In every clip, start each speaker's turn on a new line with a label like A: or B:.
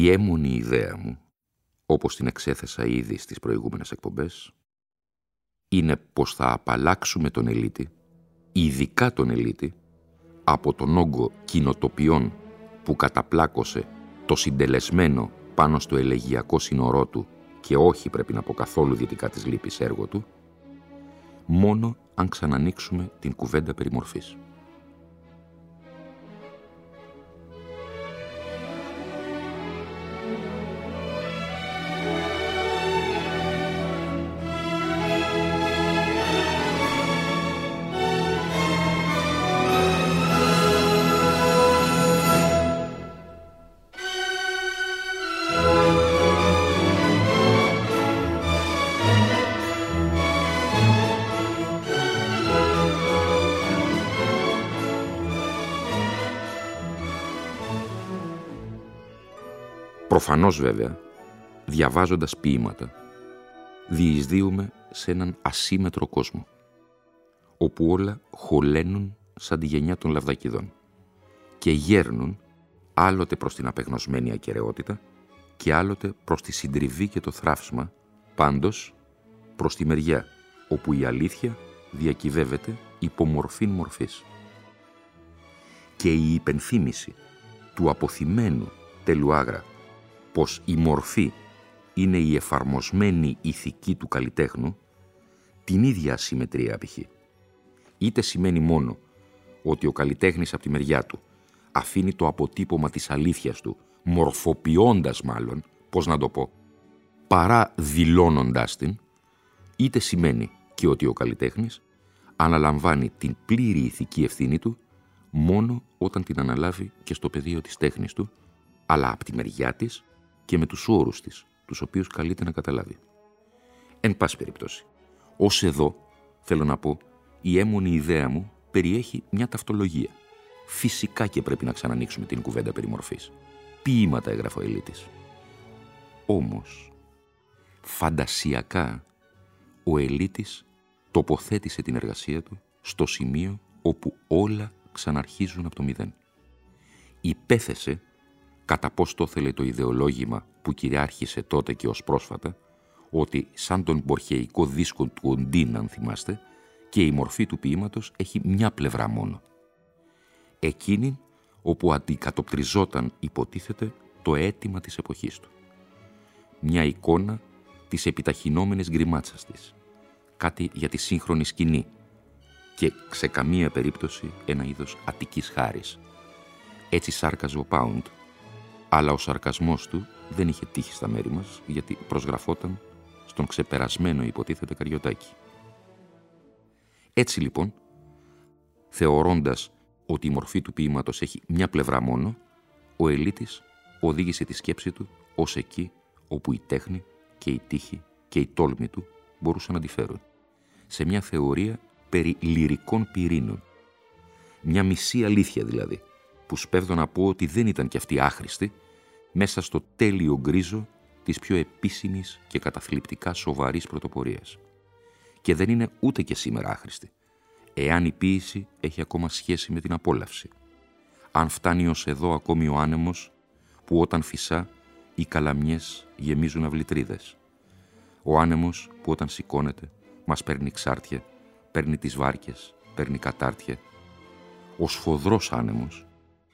A: Η έμονη ιδέα μου, όπως την εξέθεσα ήδη στις προηγούμενες εκπομπές, είναι πως θα απαλλάξουμε τον ελίτη, ειδικά τον ελίτη, από τον όγκο κοινοτοπιών που καταπλάκωσε το συντελεσμένο πάνω στο ελεγιακό σύνορό του και όχι πρέπει να πω καθόλου δυτικά της λύπης έργο του, μόνο αν ξανανοίξουμε την κουβέντα περιμορφής. Προφανώς βέβαια, διαβάζοντας ποίηματα, διεισδύουμε σε έναν ασύμετρο κόσμο, όπου όλα χωλένουν σαν τη γενιά των λαβδακιδών και γέρνουν άλλοτε προς την απεγνωσμένη ακαιρεότητα και άλλοτε προς τη συντριβή και το θράψμα, πάντως προς τη μεριά όπου η αλήθεια διακυβεύεται υπό μορφήν μορφής. Και η υπενθύμηση του αποθυμένου τελουάγρα πως η μορφή είναι η εφαρμοσμένη ηθική του καλλιτέχνου, την ίδια ασυμμετρία απηχεί. Είτε σημαίνει μόνο ότι ο καλλιτέχνης από τη μεριά του αφήνει το αποτύπωμα της αλήθειας του, μορφοποιώντας μάλλον, πώς να το πω, παρά δηλώνοντάς την, είτε σημαίνει και ότι ο καλλιτέχνης αναλαμβάνει την πλήρη ηθική ευθύνη του μόνο όταν την αναλάβει και στο πεδίο της τέχνης του, αλλά από τη μεριά της και με τους όρους της, τους οποίους καλείται να καταλάβει. Εν πάση περιπτώσει, ως εδώ, θέλω να πω, η έμονη ιδέα μου περιέχει μια ταυτολογία. Φυσικά και πρέπει να ξανανοίξουμε την κουβέντα περί μορφής. Ποίηματα έγραφε ο Ελίτης. Όμως, φαντασιακά, ο Ελίτης τοποθέτησε την εργασία του στο σημείο όπου όλα ξαναρχίζουν από το μηδέν. Υπέθεσε κατά πώς το ήθελε το ιδεολόγημα που κυριάρχησε τότε και ως πρόσφατα, ότι σαν τον μπορχαϊκό δίσκο του Οντίν, αν θυμάστε, και η μορφή του ποίηματος έχει μια πλευρά μόνο. Εκείνη όπου αντικατοπτριζόταν, υποτίθεται, το αίτημα της εποχής του. Μια εικόνα της επιταχυνόμενης γκριμάτσας της. Κάτι για τη σύγχρονη σκηνή και σε καμία περίπτωση ένα είδος αττικής χάρης. Έτσι σάρκαζε ο Πάουντ αλλά ο σαρκασμός του δεν είχε τύχει στα μέρη μας, γιατί προσγραφόταν στον ξεπερασμένο υποτίθεται καριωτάκι. Έτσι λοιπόν, θεωρώντας ότι η μορφή του ποίηματος έχει μια πλευρά μόνο, ο Ελίτης οδήγησε τη σκέψη του ως εκεί όπου η τέχνη και η τύχη και η τόλμη του μπορούσαν να αντιφέρουν. Σε μια θεωρία περί λυρικών πυρήνων. Μια μισή αλήθεια δηλαδή, που σπέβδω να πω ότι δεν ήταν κι αυτή άχρηστη, μέσα στο τέλειο γκρίζο της πιο επίσημης και καταθλιπτικά σοβαρής πρωτοπορίας. Και δεν είναι ούτε και σήμερα άχρηστη, εάν η ποίηση έχει ακόμα σχέση με την απόλαυση. Αν φτάνει ως εδώ ακόμη ο άνεμος, που όταν φυσά οι καλαμιές γεμίζουν αυλητρίδες. Ο άνεμος που όταν σηκώνεται μας παίρνει ξάρτια, παίρνει τις βάρκες, παίρνει κατάρτια. Ο σφοδρός άνεμος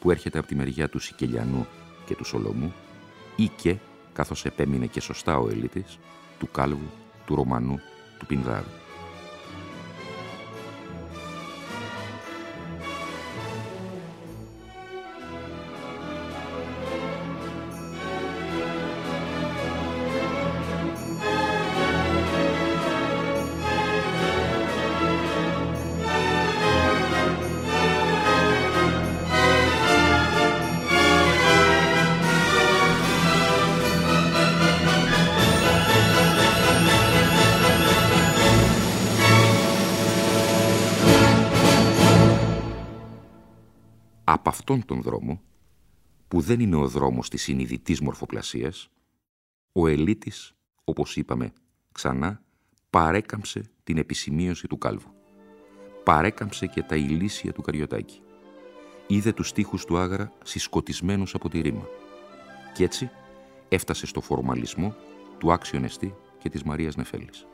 A: που έρχεται από τη μεριά του Σικελιανού και του Σολομού ή και, καθώς επέμεινε και σωστά ο ελίτης, του Κάλβου, του Ρωμανού, του Πινδάρου. Αυτόν τον δρόμο, που δεν είναι ο δρόμος της συνειδητής μορφοπλασίας, ο ελίτης, όπως είπαμε ξανά, παρέκαμψε την επισημείωση του κάλβου. Παρέκαμψε και τα ηλίσια του Καριωτάκη. Είδε τους στίχους του Άγαρα συσκοτισμένους από τη ρήμα. Κι έτσι έφτασε στο φορμαλισμό του Άξιον Εστί και της Μαρίας Νεφέλης.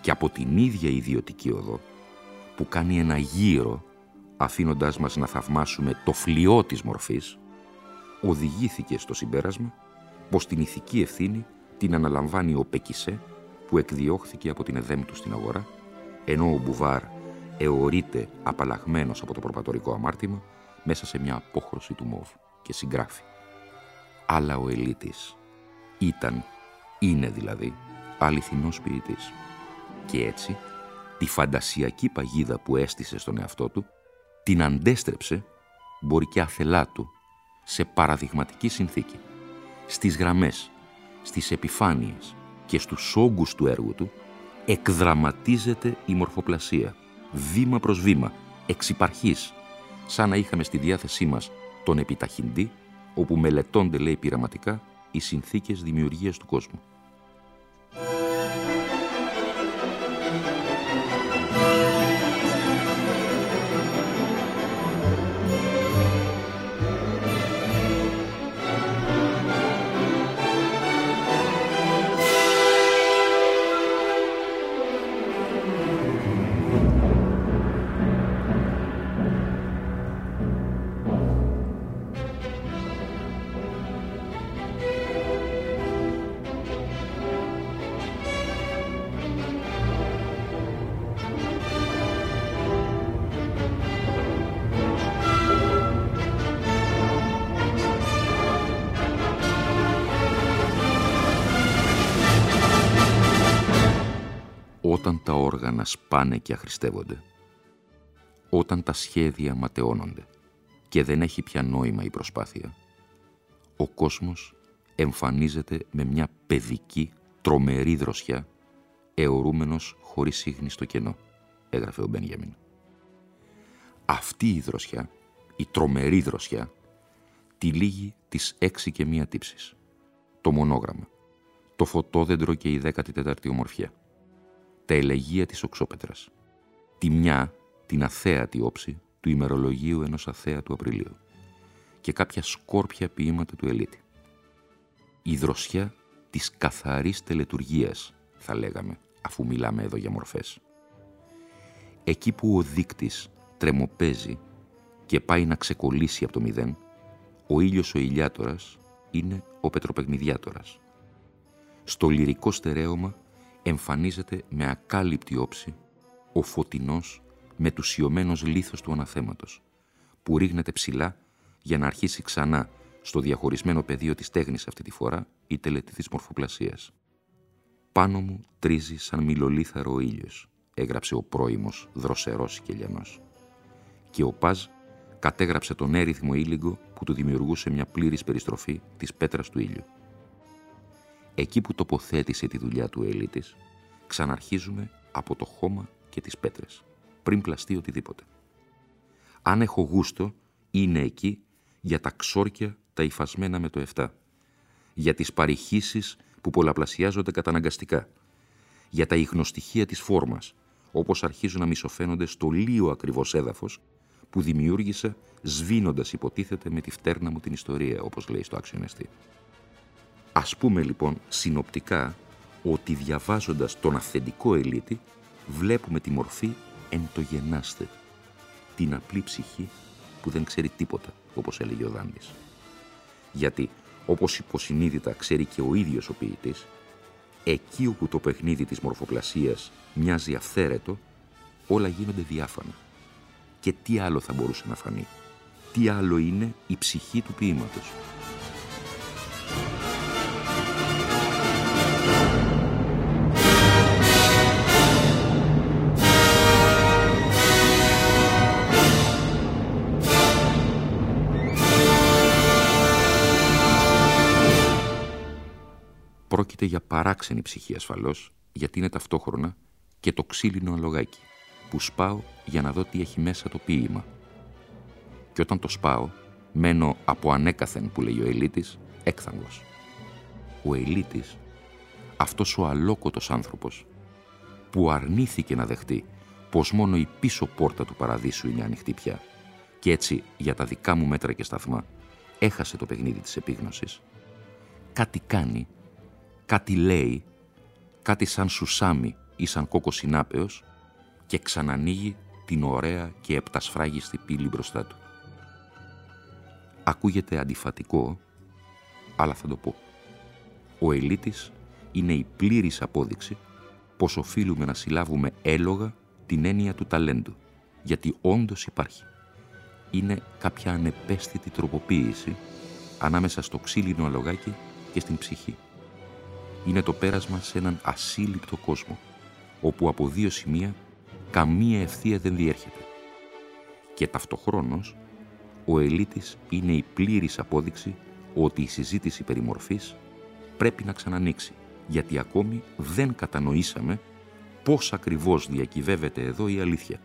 A: Και από την ίδια ιδιωτική οδό, που κάνει ένα γύρο αφήνοντάς μας να θαυμάσουμε το φλοιό της μορφής, οδηγήθηκε στο συμπέρασμα πως την ηθική ευθύνη την αναλαμβάνει ο Πεκισέ που εκδιώχθηκε από την εδέμ του στην αγορά, ενώ ο Μπουβάρ εωρείται απαλλαγμένος από το προπατορικό αμάρτημα μέσα σε μια απόχρωση του μόβ και συγγράφει. Αλλά ο Ελίτης ήταν, είναι δηλαδή, αληθινός ποιητής. Και έτσι, τη φαντασιακή παγίδα που έστησε στον εαυτό του, την αντέστρεψε, μπορεί και αθελά του, σε παραδειγματική συνθήκη. Στις γραμμές, στις επιφάνειες και στους όγκους του έργου του εκδραματίζεται η μορφοπλασία, βήμα προς βήμα, εξυπαρχής, σαν να είχαμε στη διάθεσή μας τον επιταχυντή, όπου μελετώνται, λέει πειραματικά, οι συνθήκες δημιουργίας του κόσμου. Όταν τα όργανα σπάνε και αχρηστεύονται, όταν τα σχέδια ματαιώνονται και δεν έχει πια νόημα η προσπάθεια, ο κόσμος εμφανίζεται με μια παιδική, τρομερή δροσιά, αιωρούμενος χωρίς σύγχνη στο κενό, έγραφε ο Μπενιαμίν. Αυτή η δροσιά, η τρομερή δροσιά, τη λίγη της έξι και μία τύψης. Το μονόγραμμα, το φωτόδεντρο και η δέκατη τέταρτη ομορφιά τα ελεγεία της οξόπετρας. Τη μια, την αθέατη όψη του ημερολογίου ενός αθέατου Απριλίου και κάποια σκόρπια ποίηματα του Ελίτη. Η δροσιά της καθαρής τελετουργίας, θα λέγαμε, αφού μιλάμε εδώ για μορφές. Εκεί που ο δείκτης τρεμοπέζει και πάει να ξεκολλήσει από το μηδέν, ο ήλιος ο ηλιάτορας είναι ο πετροπεγνιδιάτορας. Στο λυρικό στερέωμα εμφανίζεται με ακάλυπτη όψη ο φωτεινός μετουσιωμένος λίθος του αναθέματος, που ρίγνεται ψηλά για να αρχίσει ξανά στο διαχωρισμένο πεδίο της τέχνης αυτή τη φορά η τελετή της μορφοπλασίας. «Πάνω μου τρίζει σαν μιλολίθαρο ο ήλιος», έγραψε ο πρώιμος δροσερός κελιανός. Και ο Παζ κατέγραψε τον έριθμο ήλιγκο που του δημιουργούσε μια πλήρης περιστροφή της πέτρας του ήλιου. Εκεί που τοποθέτησε τη δουλειά του ελίτης, ξαναρχίζουμε από το χώμα και τις πέτρες, πριν πλαστεί οτιδήποτε. Αν έχω γούστο, είναι εκεί για τα ξόρκια τα υφασμένα με το 7, για τις παρηχήσεις που πολλαπλασιάζονται καταναγκαστικά, για τα ίχνοστοιχεία της φόρμας, όπως αρχίζουν να μισοφαίνονται στο λίο ακριβώς έδαφος που δημιούργησα σβήνοντας υποτίθεται με τη φτέρνα μου την ιστορία, όπως λέει στο αξιονεστή. Ας πούμε λοιπόν συνοπτικά ότι διαβάζοντας τον αυθεντικό ελίτη βλέπουμε τη μορφή εν το γενάστε, την απλή ψυχή που δεν ξέρει τίποτα, όπως έλεγε ο Δάντης. Γιατί όπως υποσυνείδητα ξέρει και ο ίδιος ο ποιητής, εκεί όπου το παιχνίδι της μορφοπλασίας μοιάζει αυθαίρετο, όλα γίνονται διάφανα. Και τι άλλο θα μπορούσε να φανεί; Τι άλλο είναι η ψυχή του ποίηματος; Πρόκειται για παράξενη ψυχή ασφαλώς, γιατί είναι ταυτόχρονα και το ξύλινο αλογάκι, που σπάω για να δω τι έχει μέσα το ποίημα. Και όταν το σπάω, μένω από ανέκαθεν που λέει ο Ελίτης, έκθαμβος. Ο Ελίτης, αυτός ο αλόκοτος άνθρωπος, που αρνήθηκε να δεχτεί πως μόνο η πίσω πόρτα του παραδείσου είναι ανοιχτή πια και έτσι για τα δικά μου μέτρα και σταθμά έχασε το παιχνίδι της επίγνωσης, κάτι κάνει κάτι λέει, κάτι σαν σουσάμι ή σαν κόκο συνάπεος και ξανανοίγει την ωραία και επτασφράγιστη πύλη μπροστά του. Ακούγεται αντιφατικό, αλλά θα το πω. Ο ελίτης είναι η πλήρης απόδειξη πως οφείλουμε να συλλάβουμε έλογα την έννοια του ταλέντου, γιατί όντως υπάρχει. Είναι κάποια ανεπαίσθητη τροποποίηση ανάμεσα στο ξύλινο αλογάκι και στην ψυχή είναι το πέρασμα σε έναν ασύλληπτο κόσμο, όπου από δύο σημεία καμία ευθεία δεν διέρχεται. Και ταυτοχρόνως, ο ελίτης είναι η πλήρης απόδειξη ότι η συζήτηση περί μορφής πρέπει να ξανανοίξει, γιατί ακόμη δεν κατανοήσαμε πώς ακριβώς διακυβεύεται εδώ η αλήθεια.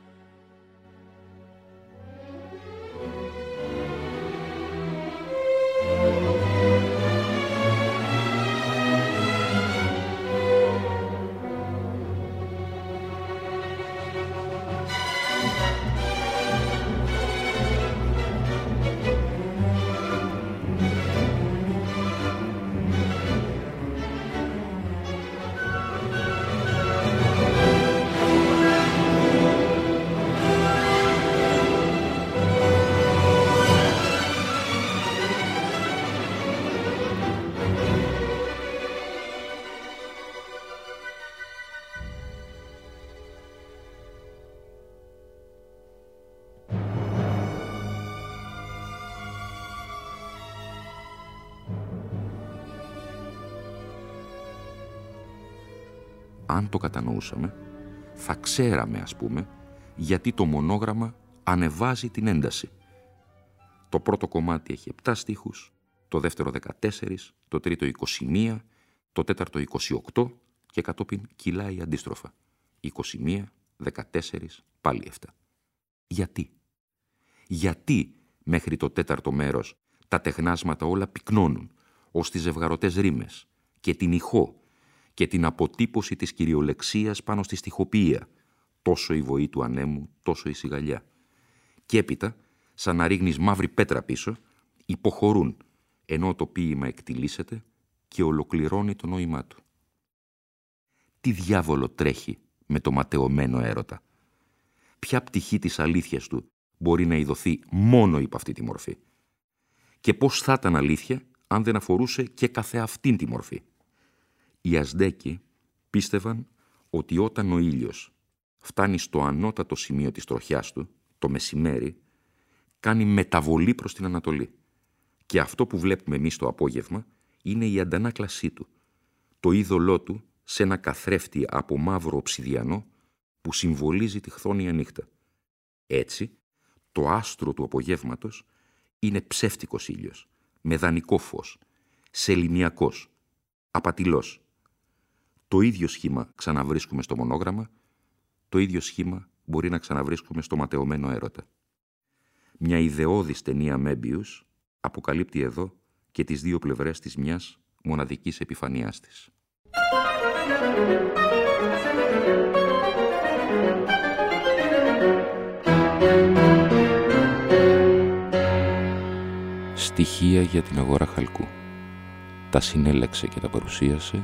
A: Αν το κατανοούσαμε, θα ξέραμε, ας πούμε, γιατί το μονόγραμμα ανεβάζει την ένταση. Το πρώτο κομμάτι έχει 7 στίχους, το δεύτερο 14, το τρίτο 21, το τέταρτο 28 και κατόπιν κυλάει αντίστροφα. 21, 14, πάλι 7. Γιατί; Γιατί μέχρι το τέταρτο μέρος τα τεχνάσματα όλα πυκνώνουν ως τις ζευγαρωτές ρήμες και την ηχό και την αποτύπωση της κυριολεξίας πάνω στη στοιχοποιία, τόσο η βοή του ανέμου, τόσο η σιγαλιά. Και έπειτα, σαν να ρίχνεις μαύρη πέτρα πίσω, υποχωρούν, ενώ το ποίημα εκτιλήσεται και ολοκληρώνει το νόημά του. Τι διάβολο τρέχει με το ματαιωμένο έρωτα. Ποια πτυχή της αλήθειας του μπορεί να ειδωθεί μόνο υπό αυτή τη μορφή. Και πώς θα ήταν αλήθεια αν δεν αφορούσε και καθεαυτήν τη μορφή. Οι Ασδέκοι πίστευαν ότι όταν ο ήλιος φτάνει στο ανώτατο σημείο της τροχιάς του, το μεσημέρι, κάνει μεταβολή προς την Ανατολή. Και αυτό που βλέπουμε εμείς το απόγευμα είναι η αντανάκλασή του, το είδωλό του σε ένα καθρέφτη από μαύρο οψιδιανό που συμβολίζει τη χθόνια νύχτα. Έτσι, το άστρο του απογεύματος είναι ψεύτικος ήλιος, με δανεικό φως, σεληνιακός, απατηλός, το ίδιο σχήμα ξαναβρίσκουμε στο μονόγραμμα, το ίδιο σχήμα μπορεί να ξαναβρίσκουμε στο ματαιωμένο έρωτα. Μια ιδεώδης ταινία Μέμπιους αποκαλύπτει εδώ και τις δύο πλευρές της μιας μοναδικής επιφανειάς της. Στοιχεία για την αγορά χαλκού. Τα συνέλεξε και τα παρουσίασε